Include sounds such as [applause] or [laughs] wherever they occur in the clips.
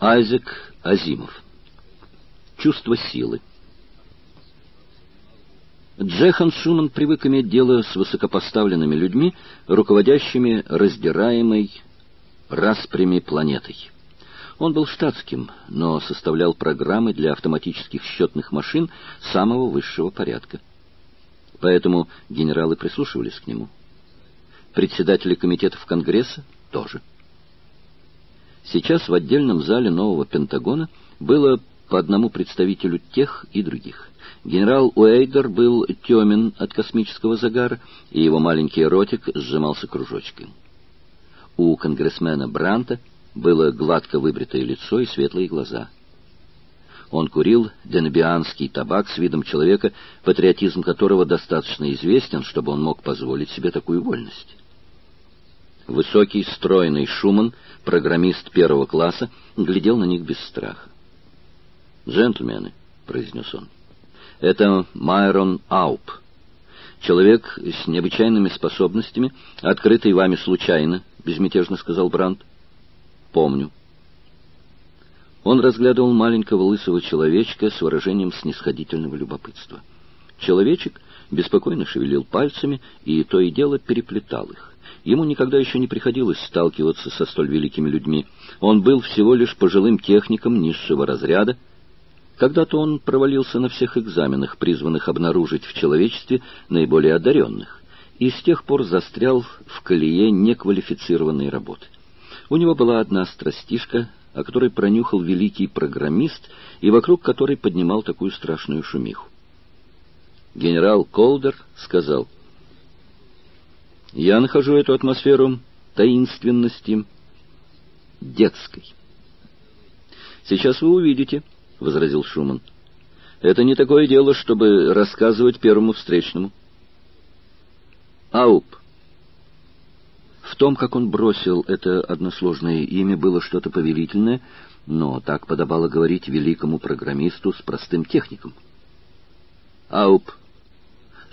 Айзек Азимов. Чувство силы. Джехан Шуман привык иметь дело с высокопоставленными людьми, руководящими раздираемой распрями планетой. Он был штатским, но составлял программы для автоматических счетных машин самого высшего порядка. Поэтому генералы прислушивались к нему. Председатели комитетов Конгресса тоже. Сейчас в отдельном зале нового Пентагона было по одному представителю тех и других. Генерал Уэйдер был темен от космического загара, и его маленький ротик сжимался кружочком. У конгрессмена Бранта было гладко выбритое лицо и светлые глаза. Он курил денебианский табак с видом человека, патриотизм которого достаточно известен, чтобы он мог позволить себе такую вольность. Высокий, стройный Шуман, программист первого класса, глядел на них без страха. «Джентльмены», — произнес он, — «это Майрон Ауп, человек с необычайными способностями, открытый вами случайно», — безмятежно сказал Брандт. «Помню». Он разглядывал маленького лысого человечка с выражением снисходительного любопытства. Человечек беспокойно шевелил пальцами и то и дело переплетал их. Ему никогда еще не приходилось сталкиваться со столь великими людьми. Он был всего лишь пожилым техником низшего разряда. Когда-то он провалился на всех экзаменах, призванных обнаружить в человечестве наиболее одаренных, и с тех пор застрял в колее неквалифицированной работы. У него была одна страстишка, о которой пронюхал великий программист и вокруг которой поднимал такую страшную шумиху. Генерал Колдер сказал — я нахожу эту атмосферу таинственности детской. «Сейчас вы увидите», — возразил Шуман. «Это не такое дело, чтобы рассказывать первому встречному». «Ауп». В том, как он бросил это односложное имя, было что-то повелительное, но так подобало говорить великому программисту с простым техником. «Ауп,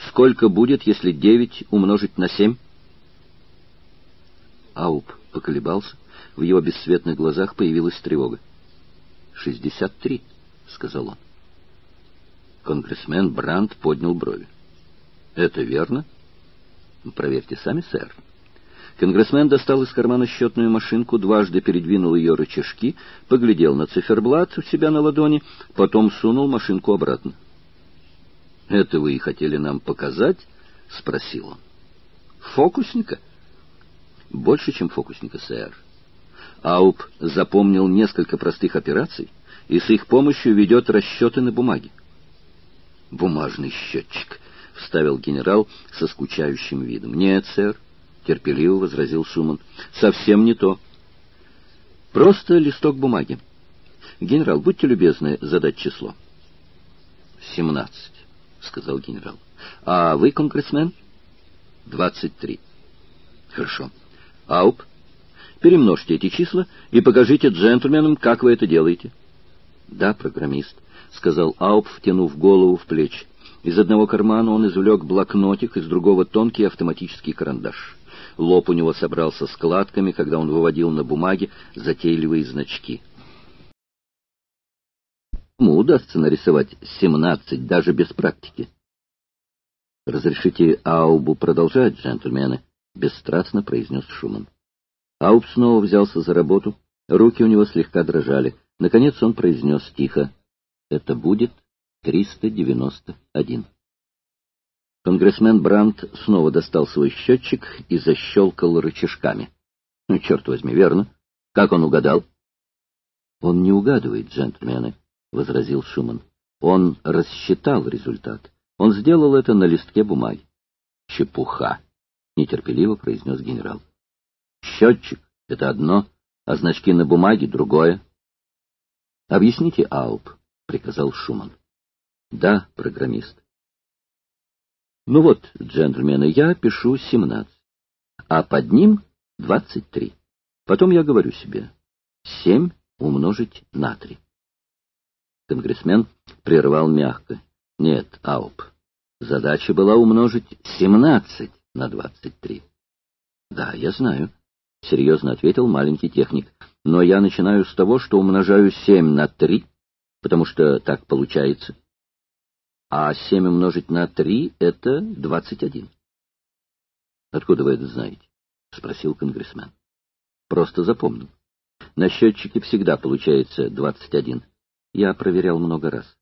сколько будет, если девять умножить на семь?» Ауп поколебался, в его бесцветных глазах появилась тревога. «Шестьдесят три», — сказал он. Конгрессмен Брандт поднял брови. «Это верно?» «Проверьте сами, сэр». Конгрессмен достал из кармана счетную машинку, дважды передвинул ее рычажки, поглядел на циферблат у себя на ладони, потом сунул машинку обратно. «Это вы и хотели нам показать?» — спросил он. «Фокусника?» Больше, чем фокусника, сэр. Ауп запомнил несколько простых операций и с их помощью ведет расчеты на бумаге. «Бумажный счетчик», — вставил генерал со скучающим видом. «Нет, сэр», — терпеливо возразил Шуман, — «совсем не то. Просто листок бумаги. Генерал, будьте любезны задать число». «Семнадцать», — сказал генерал. «А вы, конгрессмен?» «Двадцать три». «Хорошо». Ауп, перемножьте эти числа и покажите джентльменам, как вы это делаете. Да, программист, сказал Ауп, втянув голову в плечи. Из одного кармана он извлек блокнотик, из другого тонкий автоматический карандаш. Лоб у него собрался складками, когда он выводил на бумаге затейливые значки. Ему удастся нарисовать семнадцать даже без практики. Разрешите Аубу продолжать, джентльмены, бесстрастно произнес Шуман. Ауп снова взялся за работу, руки у него слегка дрожали. Наконец он произнес тихо. Это будет 391. Конгрессмен Брандт снова достал свой счетчик и защелкал рычажками. Ну, черт возьми, верно. Как он угадал? Он не угадывает, джентльмены, — возразил Шуман. Он рассчитал результат. Он сделал это на листке бумаги. Чепуха нетерпеливо произнес генерал. Счетчик — это одно, а значки на бумаге — другое. — Объясните, Ауп, — приказал Шуман. — Да, программист. — Ну вот, джентльмены, я пишу семнадцать, а под ним двадцать три. Потом я говорю себе семь умножить на три. Конгрессмен прервал мягко. — Нет, Ауп, задача была умножить семнадцать на двадцать три. — Да, я знаю, — серьезно ответил маленький техник. но я начинаю с того, что умножаю 7 на 3, потому что так получается. А 7 умножить на 3 — это 21. Откуда вы это знаете? — спросил конгрессмен. Просто запомнил. На счетчике всегда получается 21. Я проверял много раз.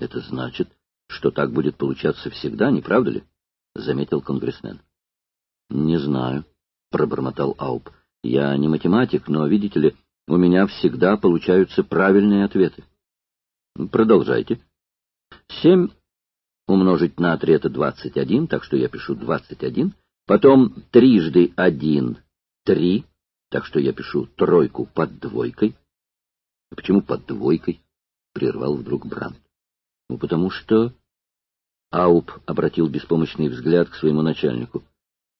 Это значит, что так будет получаться всегда, не правда ли? — заметил конгрессмен. — Не знаю, — пробормотал Ауп. — Я не математик, но, видите ли, у меня всегда получаются правильные ответы. — Продолжайте. — Семь умножить на три — это двадцать один, так что я пишу двадцать один. Потом трижды один — три, так что я пишу тройку под двойкой. — Почему под двойкой? — прервал вдруг Бранд. — Ну, потому что... Ауп обратил беспомощный взгляд к своему начальнику.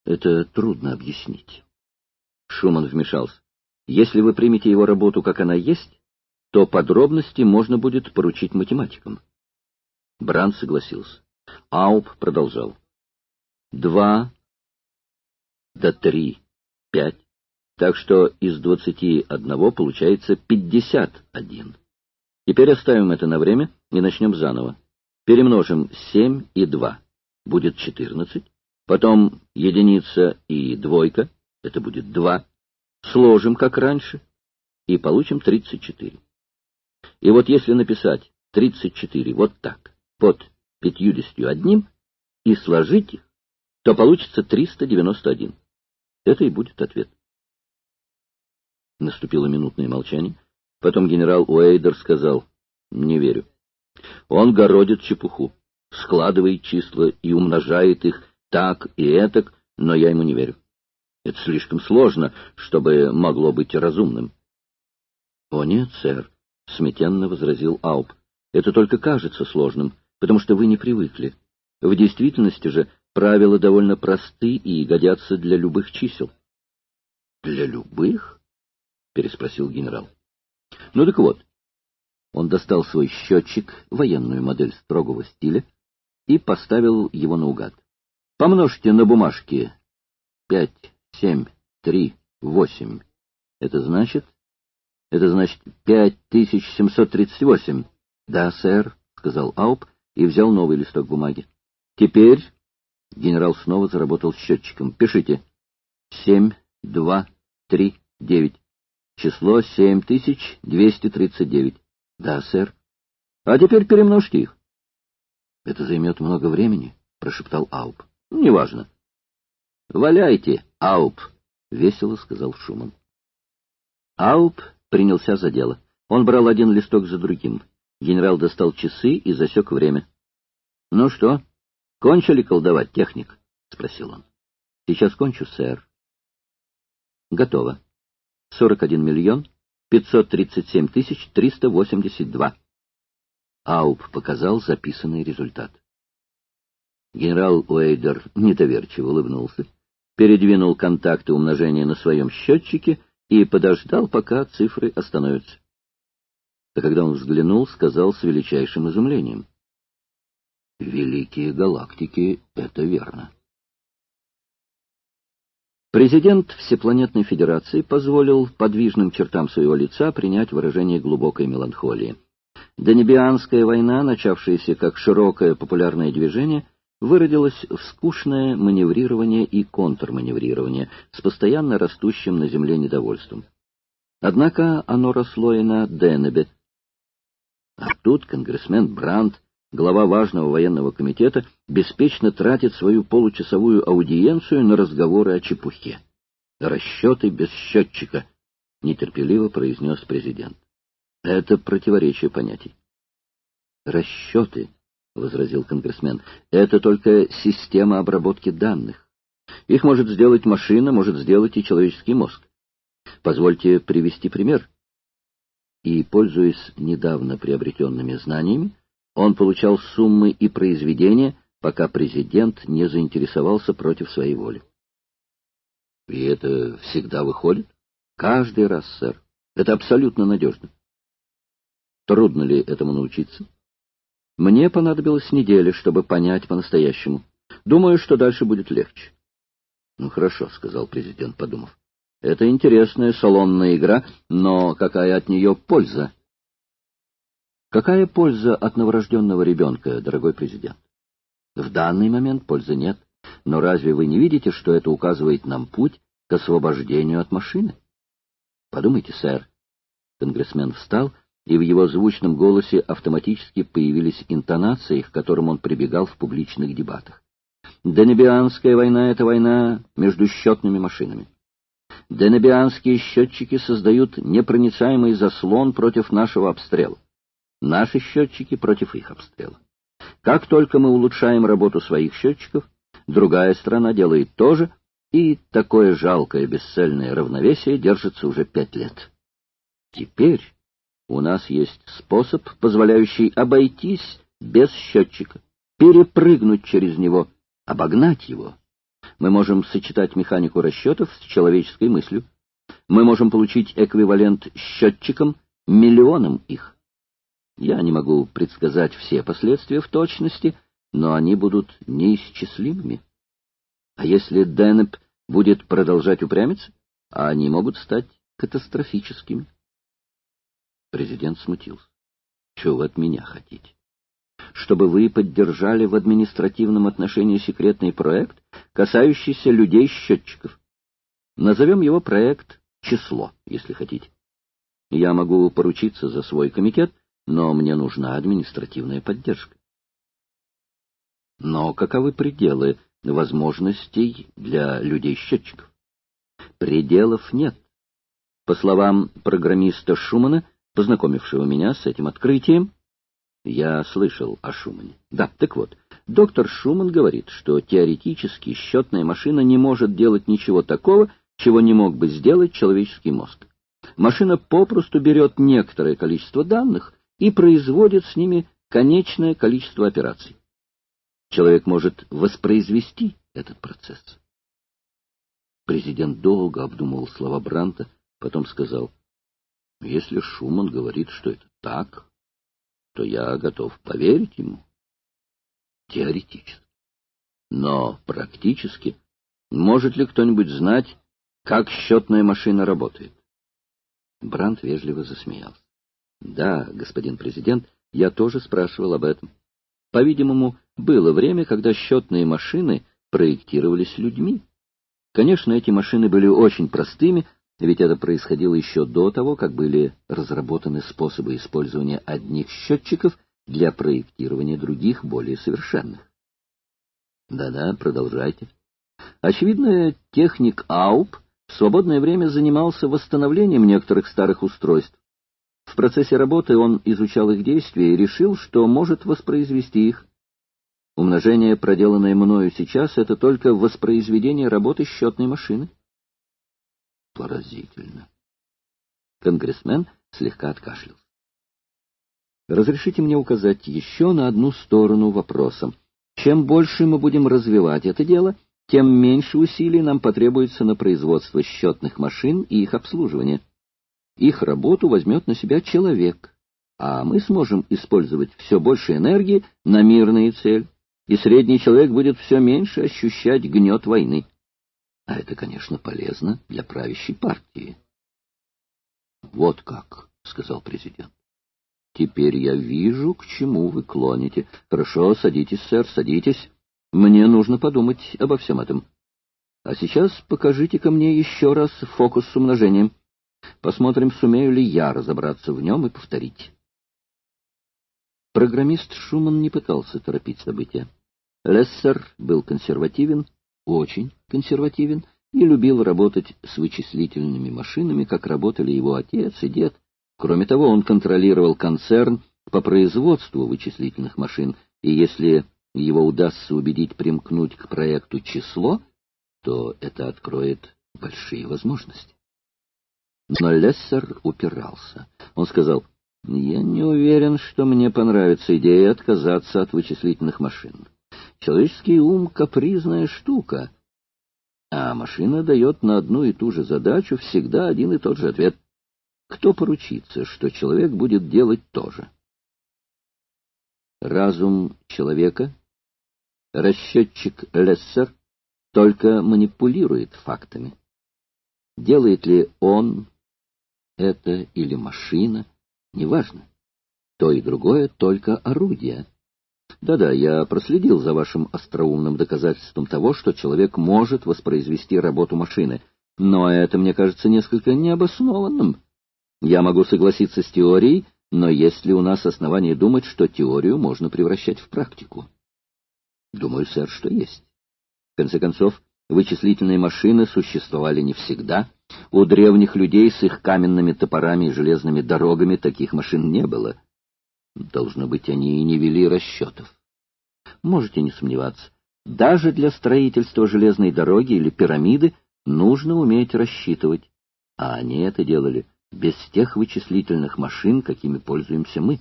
Это трудно объяснить. Шуман вмешался. Если вы примете его работу, как она есть, то подробности можно будет поручить математикам. Бранд согласился. Ауп продолжал. Два до три — пять, так что из двадцати одного получается пятьдесят один. Теперь оставим это на время и начнем заново. Перемножим 7 и 2, будет 14. Потом единица и двойка, это будет 2. Сложим, как раньше, и получим 34. И вот если написать 34 вот так, под 51, и сложить их, то получится 391. Это и будет ответ. Наступило минутное молчание. Потом генерал Уэйдер сказал, «Не верю. Он городит чепуху, складывает числа и умножает их так и этак, но я ему не верю. Это слишком сложно, чтобы могло быть разумным. — О нет, сэр, — смятенно возразил Ауп, — это только кажется сложным, потому что вы не привыкли. В действительности же правила довольно просты и годятся для любых чисел. — Для любых? — переспросил генерал. — Ну так вот, он достал свой счетчик, военную модель строгого стиля, и поставил его наугад. Помножьте на бумажке пять, семь, три, восемь. Это значит... Это значит пять тысяч семьсот тридцать восемь. Да, сэр, — сказал Ауп и взял новый листок бумаги. Теперь... Генерал снова заработал счетчиком. Пишите. Семь, два, три, девять. Число семь тысяч двести тридцать девять. — Да, сэр. — А теперь перемножьте их. — Это займет много времени, — прошептал Ауп. — Неважно. — Валяйте, Ауп, — весело сказал Шуман. Ауп принялся за дело. Он брал один листок за другим. Генерал достал часы и засек время. — Ну что, кончили колдовать, техник? — спросил он. — Сейчас кончу, сэр. — Готово. Сорок один миллион 537 382. Ауп показал записанный результат. Генерал Уэйдер недоверчиво улыбнулся, передвинул контакты умножения на своем счетчике и подождал, пока цифры остановятся. А когда он взглянул, сказал с величайшим изумлением. «Великие галактики — это верно». Президент Всепланетной Федерации позволил подвижным чертам своего лица принять выражение глубокой меланхолии. Донебианская война, начавшаяся как широкое популярное движение, выродилась в скучное маневрирование и контрманеврирование с постоянно растущим на земле недовольством. Однако оно росло и на Денебе. А тут конгрессмен Брандт глава важного военного комитета, беспечно тратит свою получасовую аудиенцию на разговоры о чепухе. «Расчеты без счетчика», — нетерпеливо произнес президент. «Это противоречие понятий». «Расчеты», — возразил конгрессмен, — «это только система обработки данных. Их может сделать машина, может сделать и человеческий мозг. Позвольте привести пример». И, пользуясь недавно приобретенными знаниями, он получал суммы и произведения, пока президент не заинтересовался против своей воли. И это всегда выходит? Каждый раз, сэр. Это абсолютно надежно. Трудно ли этому научиться? Мне понадобилась неделя, чтобы понять по-настоящему. Думаю, что дальше будет легче. — Ну, хорошо, — сказал президент, подумав. Это интересная салонная игра, но какая от нее польза? Какая польза от новорожденного ребенка, дорогой президент? В данный момент пользы нет. Но разве вы не видите, что это указывает нам путь к освобождению от машины? Подумайте, сэр. Конгрессмен встал, и в его звучном голосе автоматически появились интонации, к которым он прибегал в публичных дебатах. Денебианская война — это война между счетными машинами. Денебианские счетчики создают непроницаемый заслон против нашего обстрела. Наши счетчики против их обстрела. Как только мы улучшаем работу своих счетчиков, другая страна делает то же, и такое жалкое бесцельное равновесие держится уже пять лет. Теперь у нас есть способ, позволяющий обойтись без счетчика, перепрыгнуть через него, обогнать его. Мы можем сочетать механику расчетов с человеческой мыслью. Мы можем получить эквивалент счетчикам, миллионам их. Я не могу предсказать все последствия в точности, но они будут неисчислимыми. А если Денеп будет продолжать упрямиться, они могут стать катастрофическими. Президент смутился. Чего вы от меня хотите? Чтобы вы поддержали в административном отношении секретный проект, касающийся людей-счетчиков. Назовем его проект «Число», если хотите. Я могу поручиться за свой комитет, но мне нужна административная поддержка. Но каковы пределы возможностей для людей-счетчиков? Пределов нет. По словам программиста Шумана, познакомившего меня с этим открытием, я слышал о Шумане. Да, так вот, доктор Шуман говорит, что теоретически счетная машина не может делать ничего такого, чего не мог бы сделать человеческий мозг. Машина попросту берет некоторое количество данных и производит с ними конечное количество операций. Человек может воспроизвести этот процесс. Президент долго обдумывал слова Бранта, потом сказал, «Если Шуман говорит, что это так, то я готов поверить ему. Теоретически. Но практически может ли кто-нибудь знать, как счетная машина работает?» Брант вежливо засмеялся. Да, господин президент, я тоже спрашивал об этом. По-видимому, было время, когда счетные машины проектировались людьми. Конечно, эти машины были очень простыми, ведь это происходило еще до того, как были разработаны способы использования одних счетчиков для проектирования других, более совершенных. Да-да, продолжайте. Очевидно, техник АУП в свободное время занимался восстановлением некоторых старых устройств, в процессе работы он изучал их действия и решил, что может воспроизвести их. Умножение, проделанное мною сейчас, это только воспроизведение работы счетной машины. Поразительно. Конгрессмен слегка откашлялся. Разрешите мне указать еще на одну сторону вопроса. Чем больше мы будем развивать это дело, тем меньше усилий нам потребуется на производство счетных машин и их обслуживание. Их работу возьмет на себя человек, а мы сможем использовать все больше энергии на мирные цели, и средний человек будет все меньше ощущать гнет войны. А это, конечно, полезно для правящей партии. — Вот как, — сказал президент. — Теперь я вижу, к чему вы клоните. Хорошо, садитесь, сэр, садитесь. Мне нужно подумать обо всем этом. А сейчас покажите-ка мне еще раз фокус с умножением. Посмотрим, сумею ли я разобраться в нем и повторить. Программист Шуман не пытался торопить события. Лессер был консервативен, очень консервативен, и любил работать с вычислительными машинами, как работали его отец и дед. Кроме того, он контролировал концерн по производству вычислительных машин, и если его удастся убедить примкнуть к проекту число, то это откроет большие возможности. Но Лессер упирался. Он сказал, «Я не уверен, что мне понравится идея отказаться от вычислительных машин. Человеческий ум — капризная штука, а машина дает на одну и ту же задачу всегда один и тот же ответ. Кто поручится, что человек будет делать то же?» Разум человека, расчетчик Лессер, только манипулирует фактами. Делает ли он это или машина, неважно. То и другое только орудие. Да-да, я проследил за вашим остроумным доказательством того, что человек может воспроизвести работу машины, но это мне кажется несколько необоснованным. Я могу согласиться с теорией, но есть ли у нас основания думать, что теорию можно превращать в практику? Думаю, сэр, что есть. В конце концов, вычислительные машины существовали не всегда. У древних людей с их каменными топорами и железными дорогами таких машин не было. Должно быть, они и не вели расчетов. Можете не сомневаться, даже для строительства железной дороги или пирамиды нужно уметь рассчитывать, а они это делали без тех вычислительных машин, какими пользуемся мы.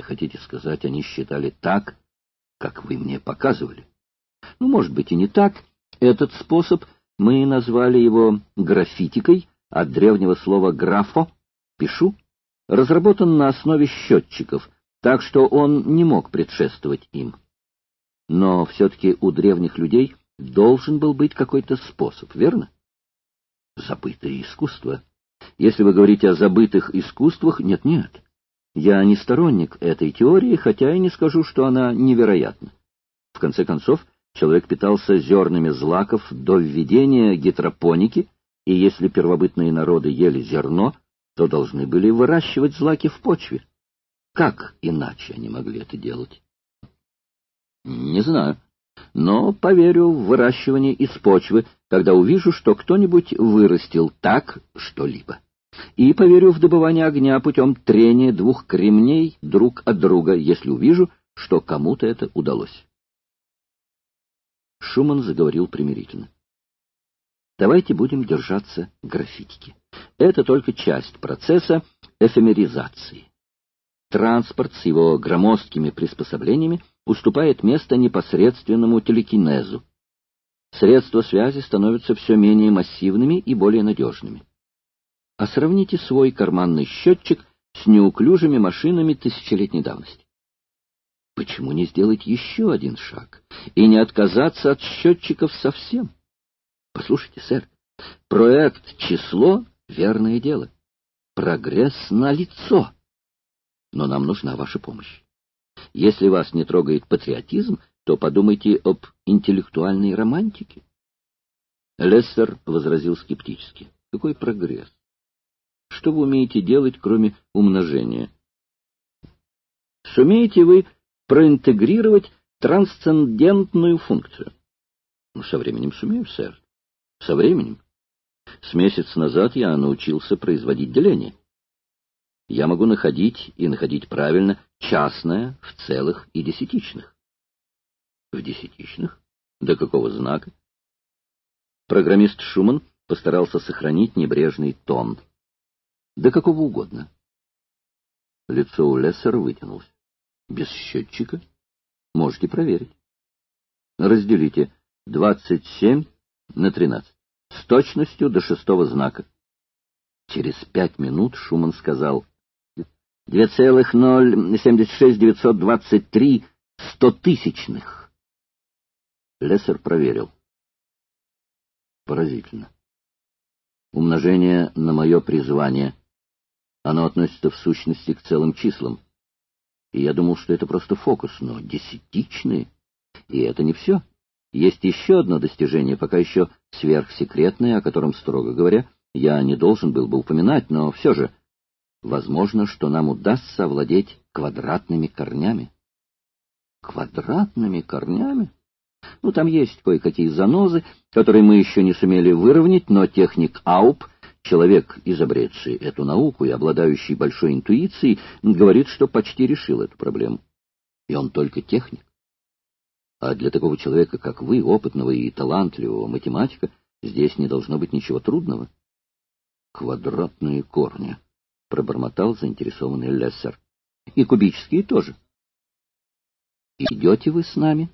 Хотите сказать, они считали так, как вы мне показывали? Ну, может быть, и не так. Этот способ мы назвали его графитикой, от древнего слова «графо» — «пишу», разработан на основе счетчиков, так что он не мог предшествовать им. Но все-таки у древних людей должен был быть какой-то способ, верно? Забытое искусство. Если вы говорите о забытых искусствах, нет-нет. Я не сторонник этой теории, хотя и не скажу, что она невероятна. В конце концов, человек питался зернами злаков до введения гидропоники, и если первобытные народы ели зерно, то должны были выращивать злаки в почве. Как иначе они могли это делать? Не знаю, но поверю в выращивание из почвы, когда увижу, что кто-нибудь вырастил так что-либо. И поверю в добывание огня путем трения двух кремней друг от друга, если увижу, что кому-то это удалось. Шуман заговорил примирительно. Давайте будем держаться графитики. Это только часть процесса эфемеризации. Транспорт с его громоздкими приспособлениями уступает место непосредственному телекинезу. Средства связи становятся все менее массивными и более надежными. А сравните свой карманный счетчик с неуклюжими машинами тысячелетней давности. Почему не сделать еще один шаг и не отказаться от счетчиков совсем? Послушайте, сэр, проект «Число» — верное дело. Прогресс на лицо. Но нам нужна ваша помощь. Если вас не трогает патриотизм, то подумайте об интеллектуальной романтике. Лессер возразил скептически. Какой прогресс? Что вы умеете делать, кроме умножения? Сумеете вы проинтегрировать трансцендентную функцию? Ну, со временем сумею, сэр. Со временем. С месяц назад я научился производить деление. Я могу находить, и находить правильно, частное в целых и десятичных. В десятичных? До какого знака? Программист Шуман постарался сохранить небрежный тон. До какого угодно. Лицо у Лессера вытянулось. Без счетчика? Можете проверить. Разделите двадцать семь на тринадцать. С точностью до шестого знака. Через пять минут Шуман сказал две целых ноль семьдесят шесть девятьсот двадцать три стотысячных. Лессер проверил. Поразительно. Умножение на мое призвание. Оно относится в сущности к целым числам. И я думал, что это просто фокус, но десятичные. И это не все. Есть еще одно достижение, пока еще сверхсекретное, о котором, строго говоря, я не должен был бы упоминать, но все же, возможно, что нам удастся овладеть квадратными корнями. Квадратными корнями? Ну, там есть кое-какие занозы, которые мы еще не сумели выровнять, но техник Ауп, человек, изобретший эту науку и обладающий большой интуицией, говорит, что почти решил эту проблему. И он только техник. А для такого человека, как вы, опытного и талантливого математика, здесь не должно быть ничего трудного. Квадратные корни, — пробормотал заинтересованный Лессер. И кубические тоже. Идете вы с нами?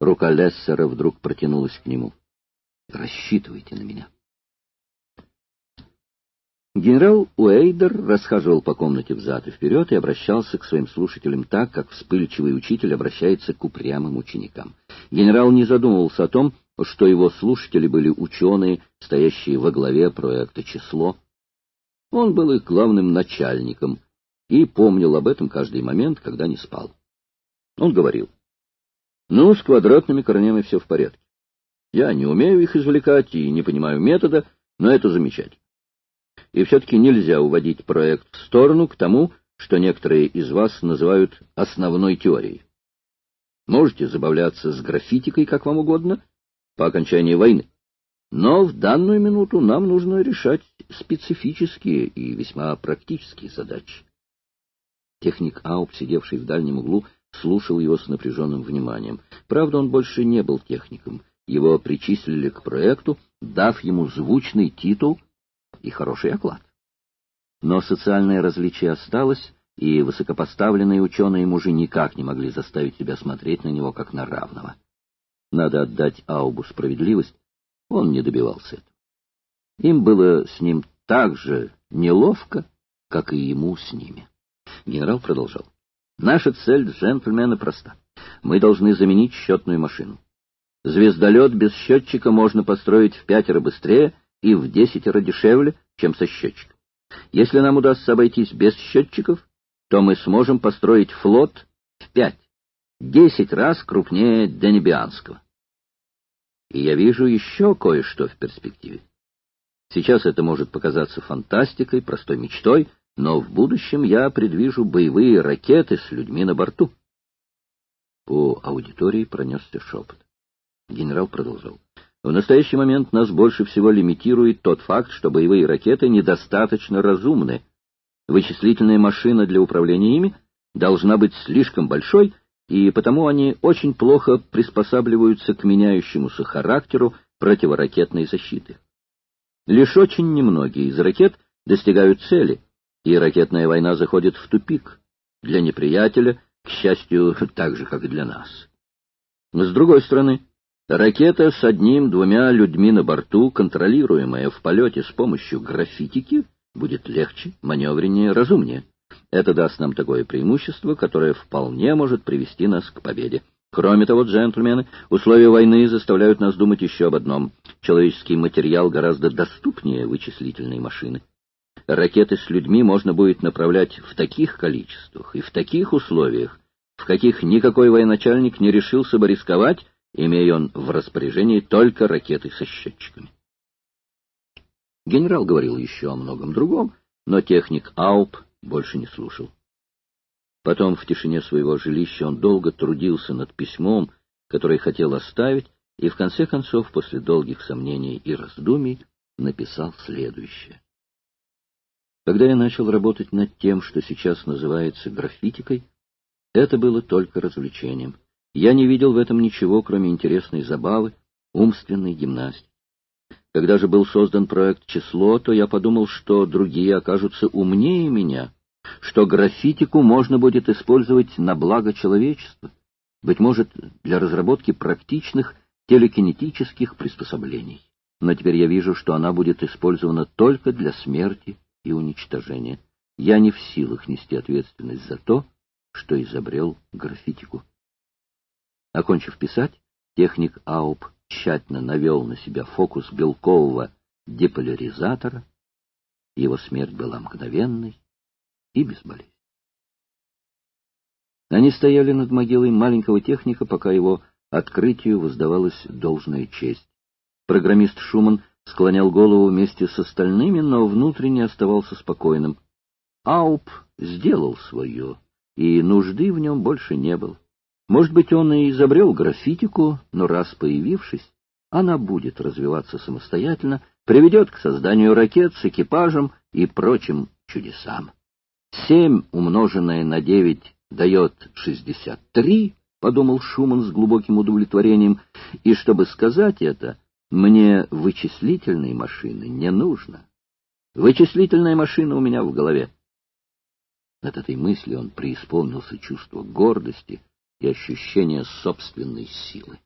Рука Лессера вдруг протянулась к нему. Рассчитывайте на меня. Генерал Уэйдер расхаживал по комнате взад и вперед и обращался к своим слушателям так, как вспыльчивый учитель обращается к упрямым ученикам. Генерал не задумывался о том, что его слушатели были ученые, стоящие во главе проекта «Число». Он был их главным начальником и помнил об этом каждый момент, когда не спал. Он говорил, «Ну, с квадратными корнями все в порядке. Я не умею их извлекать и не понимаю метода, но это замечательно. И все-таки нельзя уводить проект в сторону к тому, что некоторые из вас называют основной теорией. Можете забавляться с граффитикой как вам угодно по окончании войны. Но в данную минуту нам нужно решать специфические и весьма практические задачи. Техник Ауп, сидевший в дальнем углу, слушал его с напряженным вниманием. Правда, он больше не был техником. Его причислили к проекту, дав ему звучный титул и хороший оклад. Но социальное различие осталось, и высокопоставленные ученые мужи никак не могли заставить себя смотреть на него как на равного. Надо отдать Аубу справедливость, он не добивался этого. Им было с ним так же неловко, как и ему с ними. Генерал продолжал. Наша цель, джентльмены, проста. Мы должны заменить счетную машину. Звездолет без счетчика можно построить в пятеро быстрее и в десятеро дешевле, чем со счетчиком. Если нам удастся обойтись без счетчиков, то мы сможем построить флот в пять, десять раз крупнее Денебианского. И я вижу еще кое-что в перспективе. Сейчас это может показаться фантастикой, простой мечтой, но в будущем я предвижу боевые ракеты с людьми на борту. По аудитории пронесся шепот. Генерал продолжал. В настоящий момент нас больше всего лимитирует тот факт, что боевые ракеты недостаточно разумны. Вычислительная машина для управления ими должна быть слишком большой, и потому они очень плохо приспосабливаются к меняющемуся характеру противоракетной защиты. Лишь очень немногие из ракет достигают цели, и ракетная война заходит в тупик. Для неприятеля, к счастью, [laughs] так же, как и для нас. С другой стороны, Ракета с одним-двумя людьми на борту, контролируемая в полете с помощью граффитики, будет легче, маневреннее, разумнее. Это даст нам такое преимущество, которое вполне может привести нас к победе. Кроме того, джентльмены, условия войны заставляют нас думать еще об одном. Человеческий материал гораздо доступнее вычислительной машины. Ракеты с людьми можно будет направлять в таких количествах и в таких условиях, в каких никакой военачальник не решился бы рисковать, имея он в распоряжении только ракеты со счетчиками. Генерал говорил еще о многом другом, но техник Ауп больше не слушал. Потом в тишине своего жилища он долго трудился над письмом, которое хотел оставить, и в конце концов, после долгих сомнений и раздумий, написал следующее. Когда я начал работать над тем, что сейчас называется граффитикой, это было только развлечением. Я не видел в этом ничего, кроме интересной забавы, умственной гимнастики. Когда же был создан проект «Число», то я подумал, что другие окажутся умнее меня, что граффитику можно будет использовать на благо человечества, быть может, для разработки практичных телекинетических приспособлений. Но теперь я вижу, что она будет использована только для смерти и уничтожения. Я не в силах нести ответственность за то, что изобрел граффитику. Окончив писать, техник Ауп тщательно навел на себя фокус белкового деполяризатора. Его смерть была мгновенной и безболезненной. Они стояли над могилой маленького техника, пока его открытию воздавалась должная честь. Программист Шуман склонял голову вместе с остальными, но внутренне оставался спокойным. Ауп сделал свое, и нужды в нем больше не было. Может быть, он и изобрел граффитику, но раз появившись, она будет развиваться самостоятельно, приведет к созданию ракет с экипажем и прочим чудесам. Семь умноженное на девять дает шестьдесят три, — подумал Шуман с глубоким удовлетворением, — и чтобы сказать это, мне вычислительной машины не нужно. Вычислительная машина у меня в голове. От этой мысли он преисполнился чувство гордости, и ощущение собственной силы.